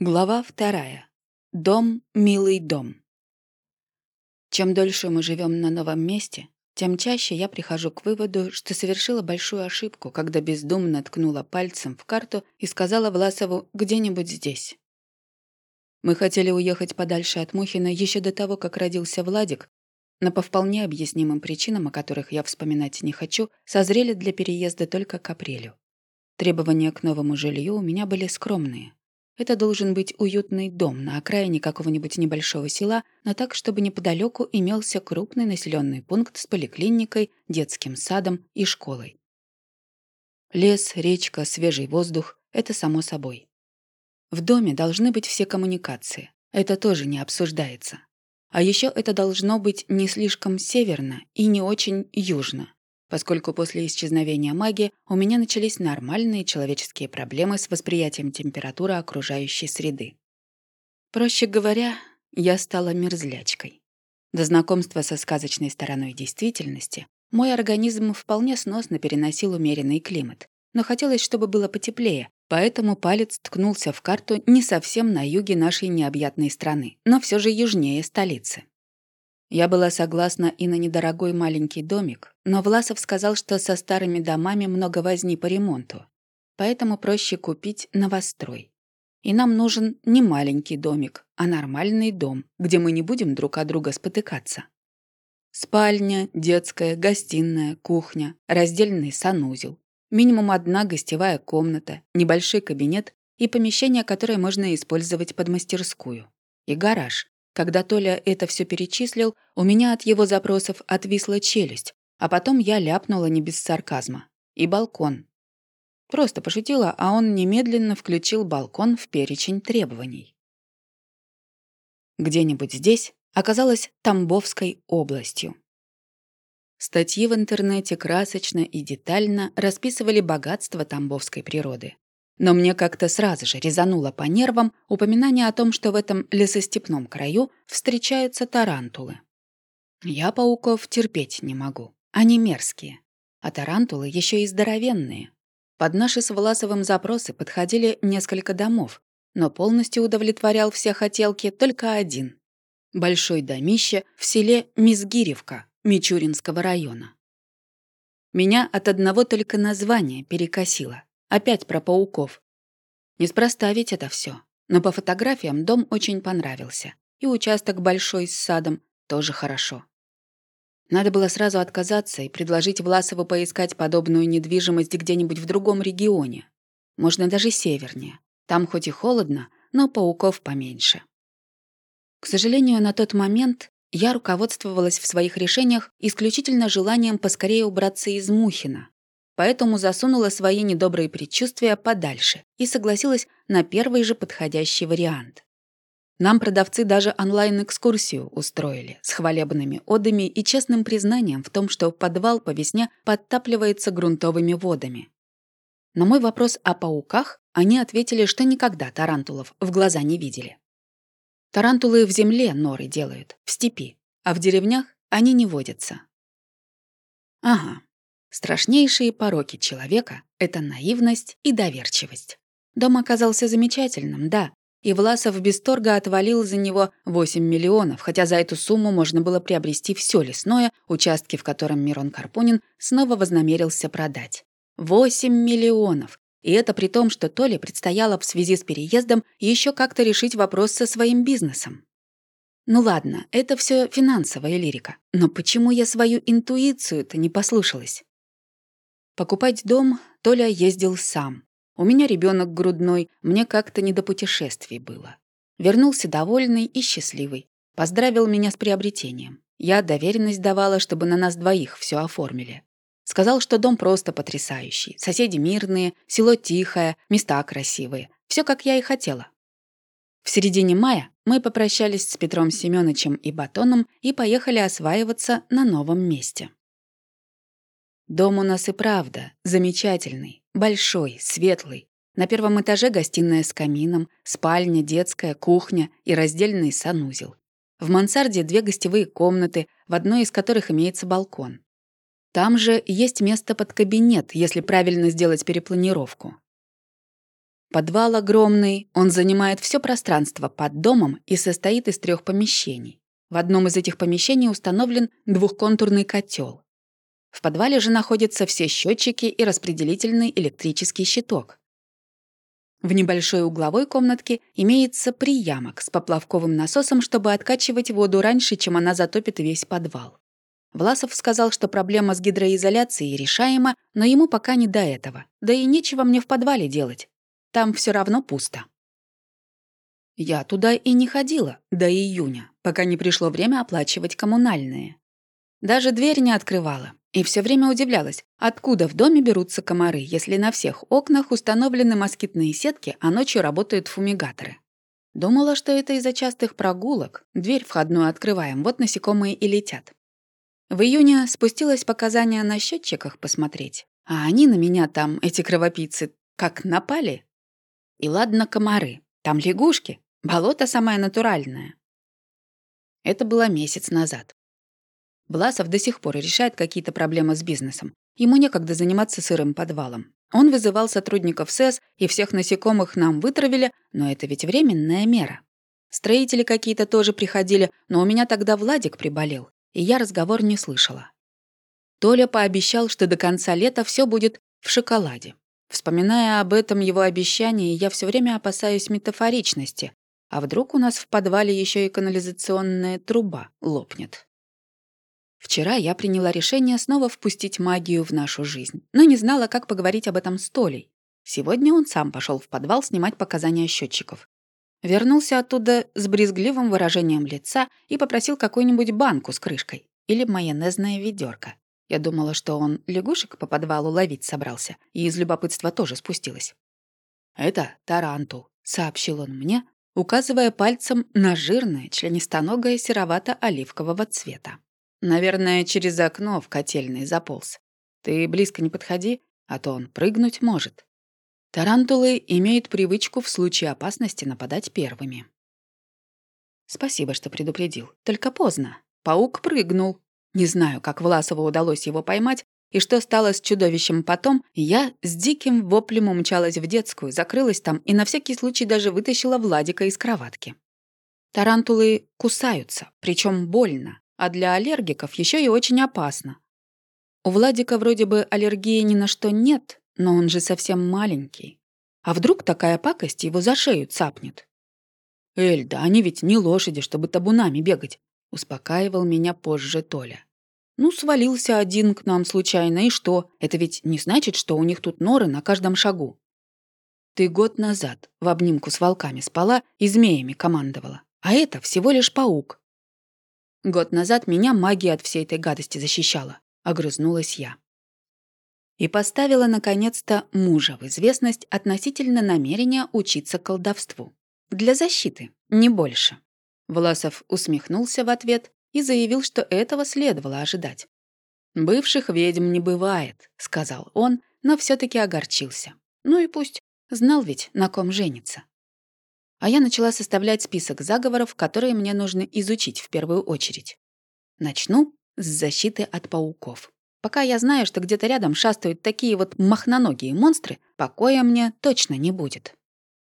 Глава вторая. Дом, милый дом. Чем дольше мы живем на новом месте, тем чаще я прихожу к выводу, что совершила большую ошибку, когда бездумно ткнула пальцем в карту и сказала Власову «где-нибудь здесь». Мы хотели уехать подальше от Мухина еще до того, как родился Владик, но по вполне объяснимым причинам, о которых я вспоминать не хочу, созрели для переезда только к апрелю. Требования к новому жилью у меня были скромные. Это должен быть уютный дом на окраине какого-нибудь небольшого села, но так, чтобы неподалеку имелся крупный населенный пункт с поликлиникой, детским садом и школой. Лес, речка, свежий воздух — это само собой. В доме должны быть все коммуникации. Это тоже не обсуждается. А еще это должно быть не слишком северно и не очень южно поскольку после исчезновения магии у меня начались нормальные человеческие проблемы с восприятием температуры окружающей среды. Проще говоря, я стала мерзлячкой. До знакомства со сказочной стороной действительности мой организм вполне сносно переносил умеренный климат, но хотелось, чтобы было потеплее, поэтому палец ткнулся в карту не совсем на юге нашей необъятной страны, но все же южнее столицы. Я была согласна и на недорогой маленький домик, но Власов сказал, что со старыми домами много возни по ремонту, поэтому проще купить новострой. И нам нужен не маленький домик, а нормальный дом, где мы не будем друг от друга спотыкаться. Спальня, детская, гостиная, кухня, раздельный санузел, минимум одна гостевая комната, небольшой кабинет и помещение, которое можно использовать под мастерскую. И гараж, когда Толя это все перечислил, у меня от его запросов отвисла челюсть, а потом я ляпнула не без сарказма. И балкон. Просто пошутила, а он немедленно включил балкон в перечень требований. Где-нибудь здесь оказалась Тамбовской областью. Статьи в интернете красочно и детально расписывали богатство тамбовской природы. Но мне как-то сразу же резануло по нервам упоминание о том, что в этом лесостепном краю встречаются тарантулы. Я пауков терпеть не могу. Они мерзкие. А тарантулы еще и здоровенные. Под наши с Власовым запросы подходили несколько домов, но полностью удовлетворял все хотелки только один. Большой домище в селе Мизгиревка Мичуринского района. Меня от одного только названия перекосило. Опять про пауков. Неспроста ведь это все. Но по фотографиям дом очень понравился. И участок большой с садом тоже хорошо. Надо было сразу отказаться и предложить Власову поискать подобную недвижимость где-нибудь в другом регионе. Можно даже севернее. Там хоть и холодно, но пауков поменьше. К сожалению, на тот момент я руководствовалась в своих решениях исключительно желанием поскорее убраться из Мухина, поэтому засунула свои недобрые предчувствия подальше и согласилась на первый же подходящий вариант. Нам продавцы даже онлайн-экскурсию устроили с хвалебными одами и честным признанием в том, что подвал по весне подтапливается грунтовыми водами. На мой вопрос о пауках они ответили, что никогда тарантулов в глаза не видели. Тарантулы в земле норы делают, в степи, а в деревнях они не водятся. Ага, Страшнейшие пороки человека — это наивность и доверчивость. Дом оказался замечательным, да, и Власов без торга отвалил за него 8 миллионов, хотя за эту сумму можно было приобрести все лесное, участки в котором Мирон Карпунин снова вознамерился продать. 8 миллионов! И это при том, что Толе предстояло в связи с переездом еще как-то решить вопрос со своим бизнесом. Ну ладно, это все финансовая лирика. Но почему я свою интуицию-то не послушалась? Покупать дом Толя ездил сам. У меня ребенок грудной, мне как-то не до путешествий было. Вернулся довольный и счастливый. Поздравил меня с приобретением. Я доверенность давала, чтобы на нас двоих все оформили. Сказал, что дом просто потрясающий. Соседи мирные, село тихое, места красивые. Все, как я и хотела. В середине мая мы попрощались с Петром Семеновичем и Батоном и поехали осваиваться на новом месте. Дом у нас и правда замечательный, большой, светлый. На первом этаже гостиная с камином, спальня, детская, кухня и раздельный санузел. В мансарде две гостевые комнаты, в одной из которых имеется балкон. Там же есть место под кабинет, если правильно сделать перепланировку. Подвал огромный, он занимает все пространство под домом и состоит из трех помещений. В одном из этих помещений установлен двухконтурный котел. В подвале же находятся все счетчики и распределительный электрический щиток. В небольшой угловой комнатке имеется приямок с поплавковым насосом, чтобы откачивать воду раньше, чем она затопит весь подвал. Власов сказал, что проблема с гидроизоляцией решаема, но ему пока не до этого. Да и нечего мне в подвале делать. Там все равно пусто. Я туда и не ходила до июня, пока не пришло время оплачивать коммунальные. Даже дверь не открывала. И все время удивлялась, откуда в доме берутся комары, если на всех окнах установлены москитные сетки, а ночью работают фумигаторы. Думала, что это из-за частых прогулок. Дверь входную открываем, вот насекомые и летят. В июне спустилась показания на счетчиках посмотреть. А они на меня там, эти кровопийцы, как напали. И ладно комары, там лягушки, болото самое натуральное. Это было месяц назад. Власов до сих пор решает какие-то проблемы с бизнесом. Ему некогда заниматься сырым подвалом. Он вызывал сотрудников СЭС, и всех насекомых нам вытравили, но это ведь временная мера. Строители какие-то тоже приходили, но у меня тогда Владик приболел, и я разговор не слышала. Толя пообещал, что до конца лета все будет в шоколаде. Вспоминая об этом его обещании, я все время опасаюсь метафоричности. А вдруг у нас в подвале еще и канализационная труба лопнет? Вчера я приняла решение снова впустить магию в нашу жизнь, но не знала, как поговорить об этом с Толей. Сегодня он сам пошел в подвал снимать показания счетчиков. Вернулся оттуда с брезгливым выражением лица и попросил какую-нибудь банку с крышкой или майонезное ведерко. Я думала, что он лягушек по подвалу ловить собрался, и из любопытства тоже спустилась. «Это тарантул», — сообщил он мне, указывая пальцем на жирное, членистоногое серовато-оливкового цвета. Наверное, через окно в котельной заполз. Ты близко не подходи, а то он прыгнуть может. Тарантулы имеют привычку в случае опасности нападать первыми. Спасибо, что предупредил. Только поздно. Паук прыгнул. Не знаю, как Власову удалось его поймать, и что стало с чудовищем потом, я с диким воплем умчалась в детскую, закрылась там и на всякий случай даже вытащила Владика из кроватки. Тарантулы кусаются, причем больно, а для аллергиков еще и очень опасно. У Владика вроде бы аллергии ни на что нет, но он же совсем маленький. А вдруг такая пакость его за шею цапнет? «Эльда, они ведь не лошади, чтобы табунами бегать. Успокаивал меня позже Толя. Ну, свалился один к нам случайно, и что? Это ведь не значит, что у них тут норы на каждом шагу. Ты год назад в обнимку с волками спала и змеями командовала. А это всего лишь паук. Год назад меня магия от всей этой гадости защищала. Огрызнулась я. И поставила, наконец-то, мужа в известность относительно намерения учиться колдовству. Для защиты, не больше. Власов усмехнулся в ответ и заявил, что этого следовало ожидать. «Бывших ведьм не бывает», — сказал он, но все таки огорчился. Ну и пусть, знал ведь, на ком женится. А я начала составлять список заговоров, которые мне нужно изучить в первую очередь. Начну с защиты от пауков. Пока я знаю, что где-то рядом шастают такие вот махноногие монстры, покоя мне точно не будет.